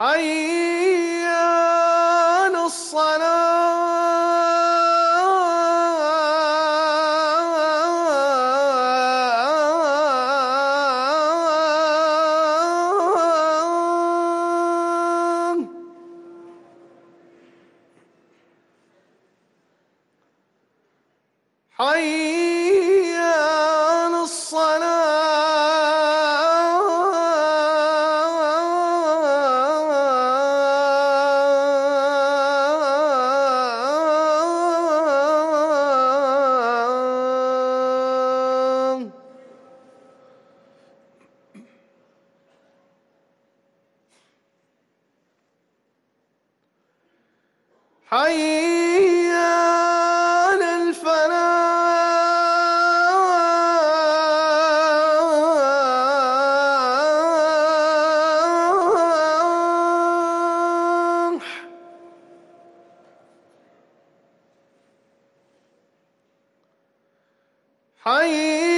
حي الصلاة حي حي الفلاح. حي